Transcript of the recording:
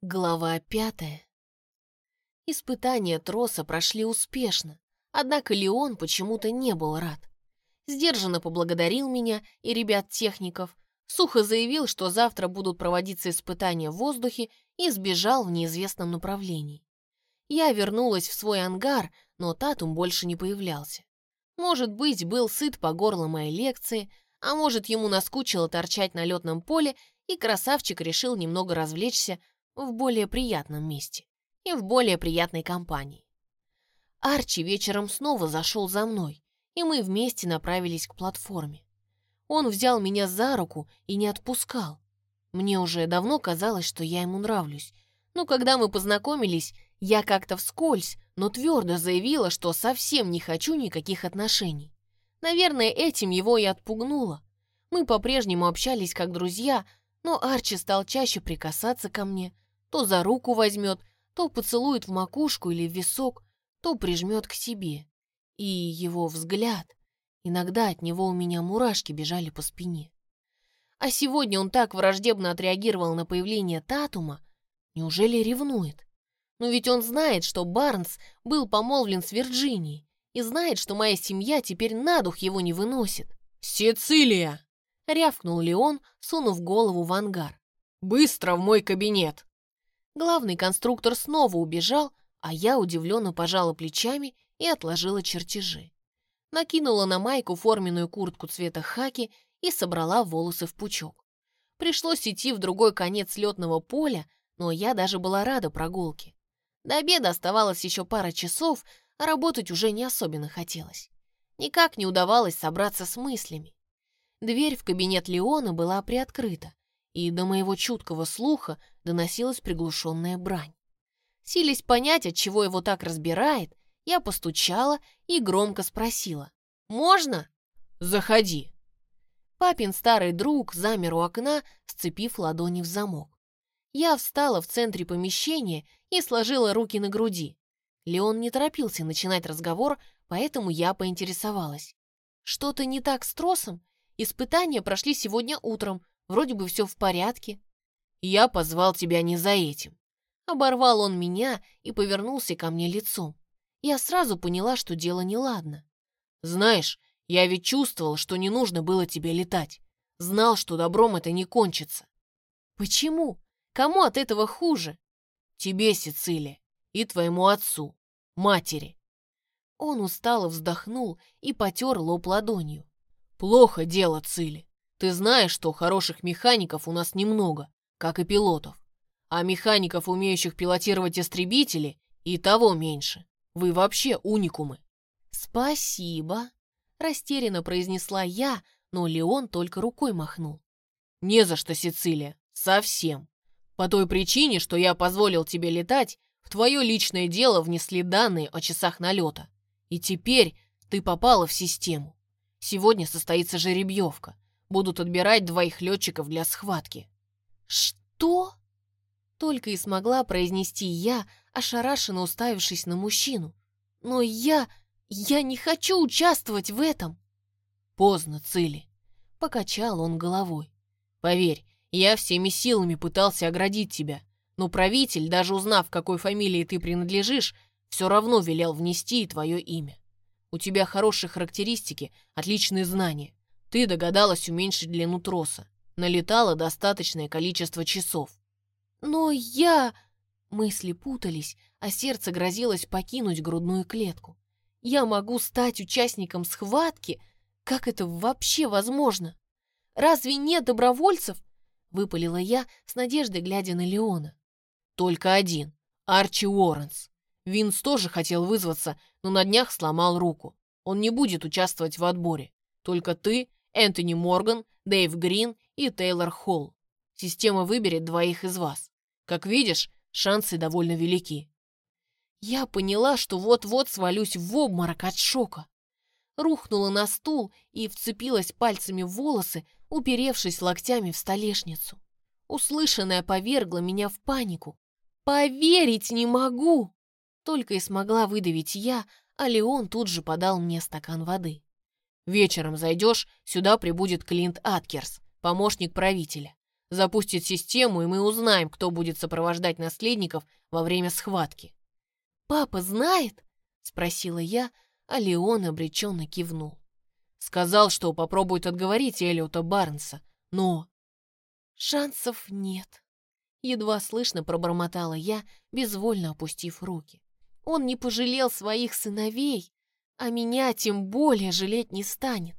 Глава пятая. Испытания троса прошли успешно, однако Леон почему-то не был рад. Сдержанно поблагодарил меня и ребят-техников, сухо заявил, что завтра будут проводиться испытания в воздухе и сбежал в неизвестном направлении. Я вернулась в свой ангар, но Татум больше не появлялся. Может быть, был сыт по горло моей лекции, а может, ему наскучило торчать на летном поле, и красавчик решил немного развлечься в более приятном месте и в более приятной компании. Арчи вечером снова зашел за мной, и мы вместе направились к платформе. Он взял меня за руку и не отпускал. Мне уже давно казалось, что я ему нравлюсь, но когда мы познакомились, я как-то вскользь, но твердо заявила, что совсем не хочу никаких отношений. Наверное, этим его и отпугнуло. Мы по-прежнему общались как друзья, но Арчи стал чаще прикасаться ко мне, то за руку возьмет, то поцелует в макушку или в висок, то прижмет к себе. И его взгляд, иногда от него у меня мурашки бежали по спине. А сегодня он так враждебно отреагировал на появление Татума, неужели ревнует? Но ведь он знает, что Барнс был помолвлен с Вирджинией и знает, что моя семья теперь на дух его не выносит. «Сицилия!» — рявкнул Леон, сунув голову в ангар. «Быстро в мой кабинет!» Главный конструктор снова убежал, а я удивленно пожала плечами и отложила чертежи. Накинула на майку форменную куртку цвета хаки и собрала волосы в пучок. Пришлось идти в другой конец летного поля, но я даже была рада прогулке. До обеда оставалось еще пара часов, а работать уже не особенно хотелось. Никак не удавалось собраться с мыслями. Дверь в кабинет Леона была приоткрыта, и до моего чуткого слуха доносилась приглушенная брань. Силясь понять, от чего его так разбирает, я постучала и громко спросила. «Можно?» «Заходи». Папин старый друг замер у окна, сцепив ладони в замок. Я встала в центре помещения и сложила руки на груди. Леон не торопился начинать разговор, поэтому я поинтересовалась. «Что-то не так с тросом? Испытания прошли сегодня утром, Вроде бы все в порядке. Я позвал тебя не за этим. Оборвал он меня и повернулся ко мне лицом. Я сразу поняла, что дело неладно. Знаешь, я ведь чувствовал, что не нужно было тебе летать. Знал, что добром это не кончится. Почему? Кому от этого хуже? Тебе, Сицилия, и твоему отцу, матери. Он устало вздохнул и потер лоб ладонью. Плохо дело, Цили. Ты знаешь, что хороших механиков у нас немного, как и пилотов. А механиков, умеющих пилотировать истребители, и того меньше. Вы вообще уникумы. Спасибо, растерянно произнесла я, но Леон только рукой махнул. Не за что, Сицилия, совсем. По той причине, что я позволил тебе летать, в твое личное дело внесли данные о часах налета. И теперь ты попала в систему. Сегодня состоится жеребьевка будут отбирать двоих летчиков для схватки». «Что?» Только и смогла произнести я, ошарашенно уставившись на мужчину. «Но я... я не хочу участвовать в этом!» «Поздно, Цили!» — покачал он головой. «Поверь, я всеми силами пытался оградить тебя, но правитель, даже узнав, какой фамилии ты принадлежишь, все равно велел внести твое имя. У тебя хорошие характеристики, отличные знания. Ты догадалась уменьшить длину троса. Налетала достаточное количество часов. Но я... Мысли путались, а сердце грозилось покинуть грудную клетку. Я могу стать участником схватки? Как это вообще возможно? Разве нет добровольцев? Выпалила я с надеждой, глядя на Леона. Только один. Арчи Уорренс. Винс тоже хотел вызваться, но на днях сломал руку. Он не будет участвовать в отборе. Только ты Энтони Морган, Дэйв Грин и Тейлор Холл. Система выберет двоих из вас. Как видишь, шансы довольно велики. Я поняла, что вот-вот свалюсь в обморок от шока. Рухнула на стул и вцепилась пальцами в волосы, уперевшись локтями в столешницу. Услышанное повергло меня в панику. «Поверить не могу!» Только и смогла выдавить я, а Леон тут же подал мне стакан воды. Вечером зайдешь, сюда прибудет Клинт Аткерс, помощник правителя. Запустит систему, и мы узнаем, кто будет сопровождать наследников во время схватки. «Папа знает?» — спросила я, а Леон обреченно кивнул. Сказал, что попробует отговорить Элиота Барнса, но... «Шансов нет», — едва слышно пробормотала я, безвольно опустив руки. «Он не пожалел своих сыновей, а меня тем более жалеть не станет.